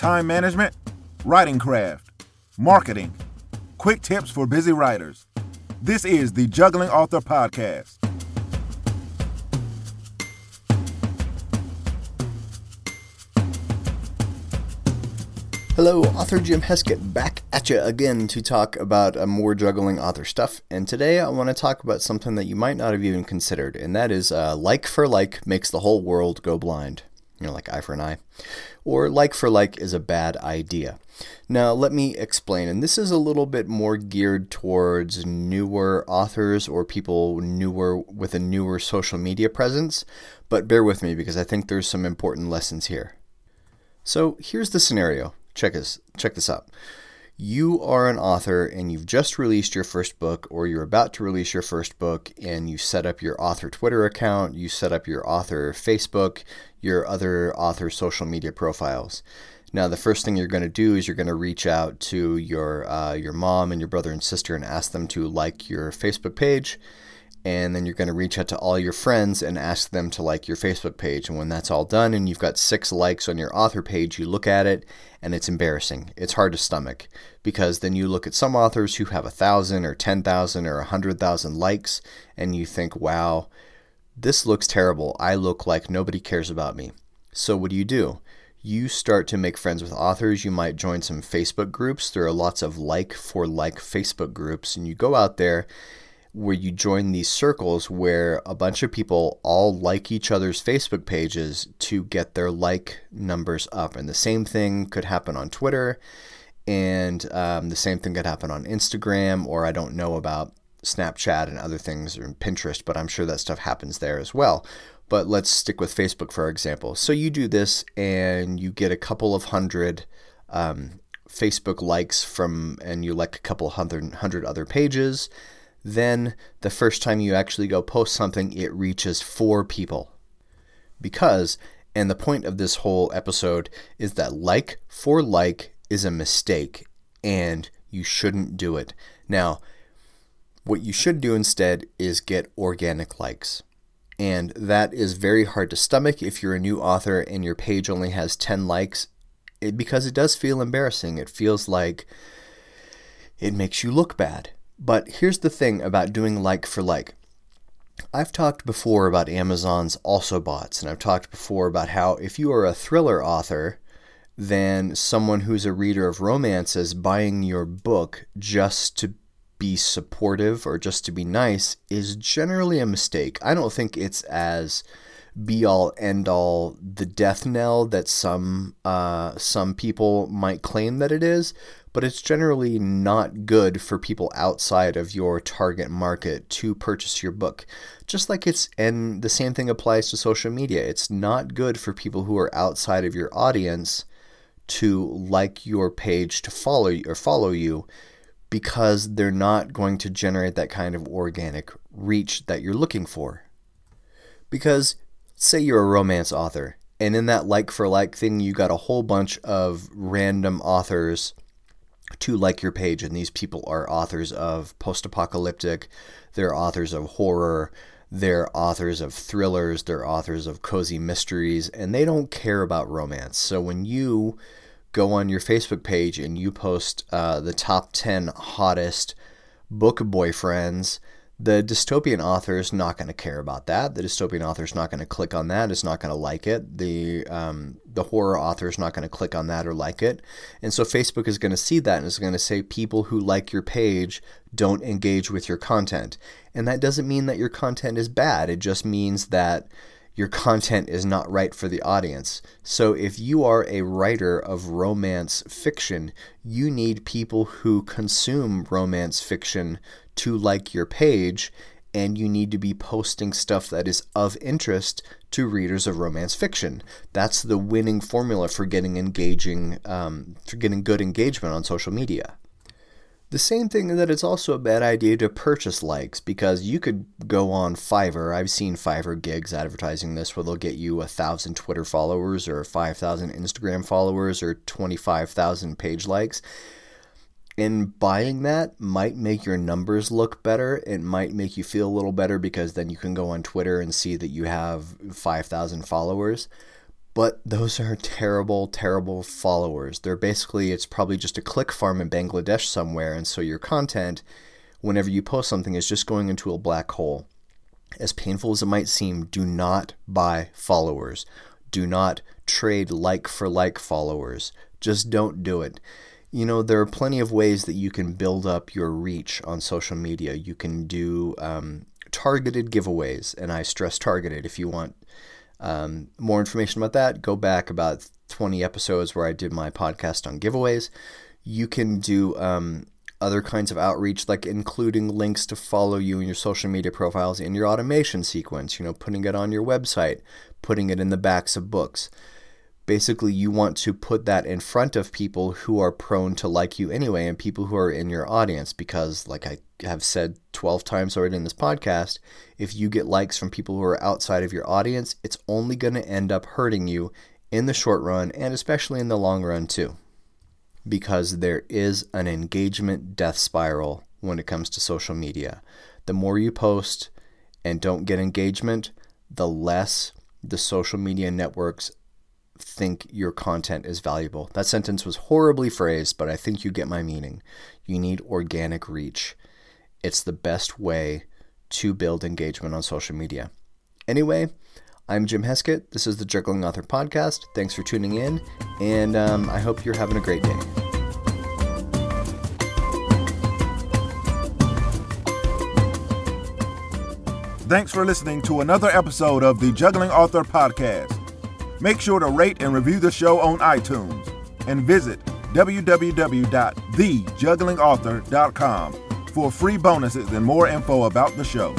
time management, writing craft, marketing, quick tips for busy writers. This is the Juggling Author Podcast. Hello, author Jim Heskett back at you again to talk about a more juggling author stuff. And today I want to talk about something that you might not have even considered, and that is uh, like for like makes the whole world go blind. You know, like eye for an eye. Or like for like is a bad idea. Now, let me explain, and this is a little bit more geared towards newer authors or people newer with a newer social media presence, but bear with me because I think there's some important lessons here. So, here's the scenario check this check this out. You are an author and you've just released your first book or you're about to release your first book and you set up your author Twitter account, you set up your author Facebook, your other author social media profiles. Now, the first thing you're going to do is you're going to reach out to your uh, your mom and your brother and sister and ask them to like your Facebook page and then you're going to reach out to all your friends and ask them to like your Facebook page. And when that's all done and you've got six likes on your author page, you look at it and it's embarrassing. It's hard to stomach because then you look at some authors who have a thousand or 10,000 or a hundred thousand likes and you think, wow, this looks terrible. I look like nobody cares about me. So what do you do? You start to make friends with authors. You might join some Facebook groups. There are lots of like for like Facebook groups, and you go out there where you join these circles where a bunch of people all like each other's Facebook pages to get their like numbers up. And the same thing could happen on Twitter, and um, the same thing could happen on Instagram, or I don't know about Snapchat and other things, or Pinterest, but I'm sure that stuff happens there as well. But let's stick with Facebook for example. So you do this and you get a couple of hundred um, Facebook likes from, and you like a couple hundred, hundred other pages then the first time you actually go post something, it reaches four people. Because, and the point of this whole episode is that like for like is a mistake and you shouldn't do it. Now, what you should do instead is get organic likes. And that is very hard to stomach if you're a new author and your page only has 10 likes it, because it does feel embarrassing. It feels like it makes you look bad. But here's the thing about doing like for like. I've talked before about Amazon's also boughts, and I've talked before about how if you are a thriller author, then someone who's a reader of romances buying your book just to be supportive or just to be nice is generally a mistake. I don't think it's as be all end all the death knell that some uh, some people might claim that it is, but it's generally not good for people outside of your target market to purchase your book. Just like it's, and the same thing applies to social media. It's not good for people who are outside of your audience to like your page to follow you or follow you because they're not going to generate that kind of organic reach that you're looking for. Because say you're a romance author and in that like for like thing you got a whole bunch of random authors to like your page. And these people are authors of post apocalyptic, they're authors of horror, they're authors of thrillers, they're authors of cozy mysteries, and they don't care about romance. So when you go on your Facebook page and you post uh, the top 10 hottest book boyfriends, the dystopian author is not going to care about that. The dystopian author is not going to click on that. It's not going to like it. The um, the horror author is not going to click on that or like it. And so Facebook is going to see that and is going to say people who like your page don't engage with your content. And that doesn't mean that your content is bad. It just means that your content is not right for the audience. So if you are a writer of romance fiction, you need people who consume romance fiction to like your page, and you need to be posting stuff that is of interest to readers of romance fiction. That's the winning formula for getting engaging, um, for getting good engagement on social media. The same thing is that it's also a bad idea to purchase likes because you could go on Fiverr. I've seen Fiverr gigs advertising this where they'll get you a thousand Twitter followers or 5,000 Instagram followers or 25,000 page likes. And buying that might make your numbers look better. It might make you feel a little better because then you can go on Twitter and see that you have 5,000 followers But those are terrible, terrible followers. They're basically, it's probably just a click farm in Bangladesh somewhere. And so your content, whenever you post something, is just going into a black hole. As painful as it might seem, do not buy followers. Do not trade like for like followers. Just don't do it. You know, there are plenty of ways that you can build up your reach on social media. You can do um, targeted giveaways, and I stress targeted. If you want um, more information about that, go back about 20 episodes where I did my podcast on giveaways. You can do um, other kinds of outreach, like including links to follow you in your social media profiles in your automation sequence, you know, putting it on your website, putting it in the backs of books. Basically, you want to put that in front of people who are prone to like you anyway and people who are in your audience because, like I have said 12 times already in this podcast, if you get likes from people who are outside of your audience, it's only going to end up hurting you in the short run and especially in the long run, too. Because there is an engagement death spiral when it comes to social media. The more you post and don't get engagement, the less the social media networks think your content is valuable. That sentence was horribly phrased, but I think you get my meaning. You need organic reach. It's the best way to build engagement on social media. Anyway, I'm Jim Heskett. This is the Juggling Author Podcast. Thanks for tuning in, and um, I hope you're having a great day. Thanks for listening to another episode of the Juggling Author Podcast. Make sure to rate and review the show on iTunes and visit www.thejugglingauthor.com for free bonuses and more info about the show.